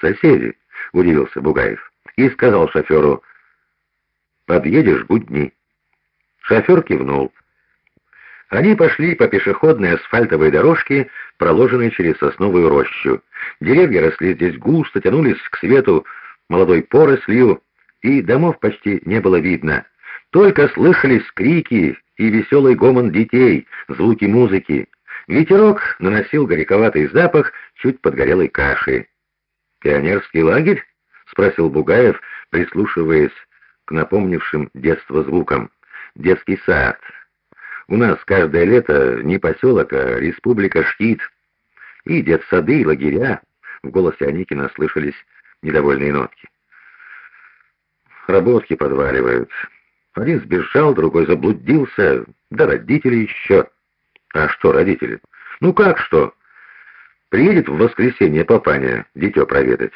«Соседи», — удивился Бугаев, и сказал шоферу, «Подъедешь, будни». Шофер кивнул. Они пошли по пешеходной асфальтовой дорожке, проложенной через сосновую рощу. Деревья росли здесь густо, тянулись к свету молодой порослью, и домов почти не было видно. Только слышались крики и веселый гомон детей, звуки музыки. Ветерок наносил горьковатый запах чуть подгорелой каши. «Пионерский лагерь?» — спросил Бугаев, прислушиваясь к напомнившим детство звукам. «Детский сад. У нас каждое лето не поселок, а республика Шкит. И детсады, и лагеря». В голосе Аникина слышались недовольные нотки. Работки подваливают. Один сбежал, другой заблудился, да родители еще. А что родители? Ну как что? Приедет в воскресенье папаня дитё проведать.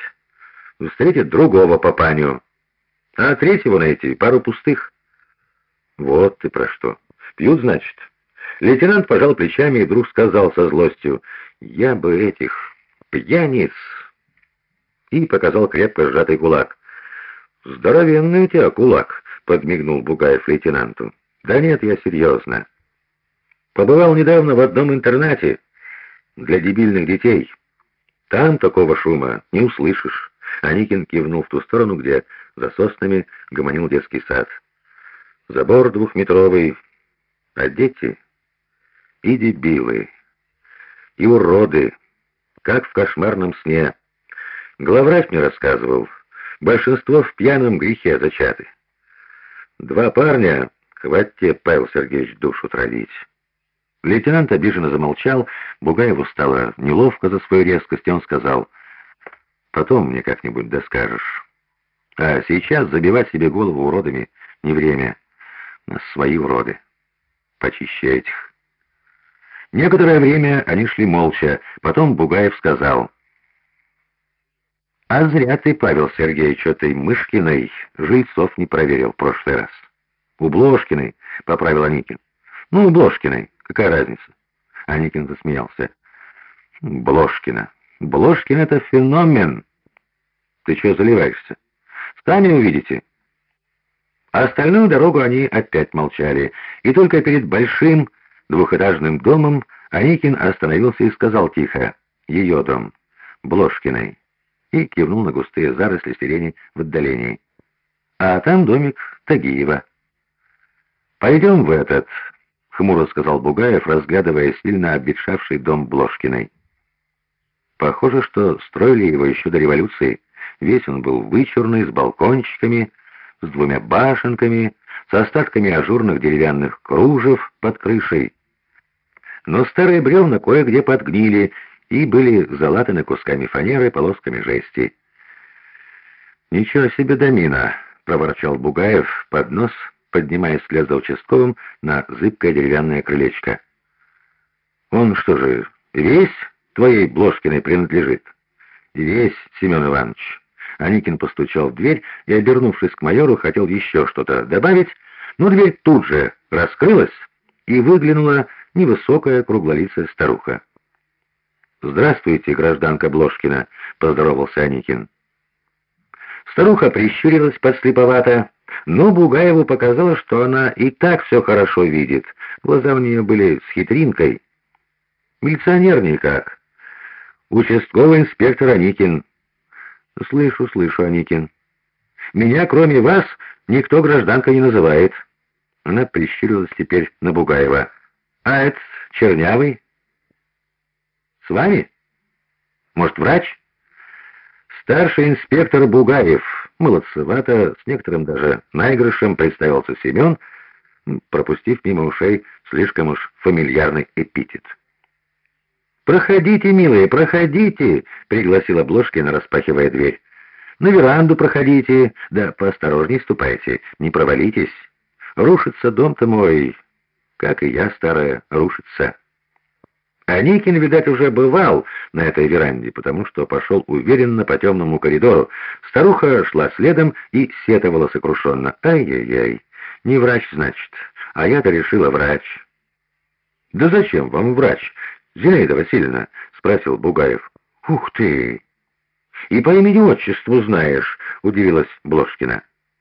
Встретит другого папаню. А третьего найти, пару пустых. Вот ты про что. Пьют, значит. Лейтенант пожал плечами и вдруг сказал со злостью, «Я бы этих пьяниц...» И показал крепко сжатый кулак. «Здоровенный у тебя кулак», — подмигнул Бугаев лейтенанту. «Да нет, я серьезно. Побывал недавно в одном интернате для дебильных детей. Там такого шума не услышишь». Аникин кивнул в ту сторону, где за соснами гомонил детский сад. Забор двухметровый, а дети и дебилы, и уроды, как в кошмарном сне. Главврач мне рассказывал, большинство в пьяном грехе зачаты. Два парня, хватит Павел Сергеевич, душу травить. Лейтенант обиженно замолчал, Бугаеву стало неловко за свою резкость, и он сказал, «Потом мне как-нибудь доскажешь. А сейчас забивать себе голову уродами не время. На свои уроды. Почище этих». Некоторое время они шли молча, потом Бугаев сказал, «А зря ты, Павел Сергеевич, этой Мышкиной жильцов не проверил в прошлый раз». «У Блошкиной», — поправил Аникин. «Ну, у Блошкиной, какая разница?» Аникин засмеялся. «Блошкина. Блошкин — это феномен. Ты что заливаешься? Сами увидите». А остальную дорогу они опять молчали, и только перед большим двухэтажным домом Аникин остановился и сказал тихо «Ее дом, Блошкиной» и кивнул на густые заросли сирени в отдалении. «А там домик Тагиева». «Пойдем в этот», — хмуро сказал Бугаев, разглядывая сильно обветшавший дом Блошкиной. Похоже, что строили его еще до революции. Весь он был вычурный, с балкончиками, с двумя башенками, с остатками ажурных деревянных кружев под крышей. Но старые бревна кое-где подгнили, и были залатаны кусками фанеры, полосками жести. «Ничего себе домина!» — проворчал Бугаев под нос, поднимаясь вслед за участковым на зыбкое деревянное крылечко. «Он что же, весь твоей Бложкиной принадлежит?» «Весь, Семен Иванович». Аникин постучал в дверь и, обернувшись к майору, хотел еще что-то добавить, но дверь тут же раскрылась, и выглянула невысокая круглолицая старуха. «Здравствуйте, гражданка Бложкина», — поздоровался Аникин. Старуха прищурилась подслеповато, но Бугаеву показалось, что она и так все хорошо видит. Глаза у нее были с хитринкой. «Милиционер никак. Участковый инспектор Аникин». «Слышу, слышу, Аникин. Меня, кроме вас, никто гражданка не называет». Она прищурилась теперь на Бугаева. «А это чернявый?» С вами? Может, врач? Старший инспектор Бугаев, молодцевато, с некоторым даже наигрышем представился Семен, пропустив мимо ушей слишком уж фамильярный эпитет. «Проходите, милые, проходите!» — пригласила Бложкина, распахивая дверь. «На веранду проходите, да поосторожней ступайте, не провалитесь. Рушится дом-то мой, как и я, старая, рушится». Аникин, видать, уже бывал на этой веранде, потому что пошел уверенно по темному коридору. Старуха шла следом и сетовала сокрушенно. «Ай-яй-яй, не врач, значит, а я-то решила врач». «Да зачем вам врач, Зинаида Васильевна?» — спросил Бугаев. «Ух ты! И по имени-отчеству знаешь, — удивилась Блошкина.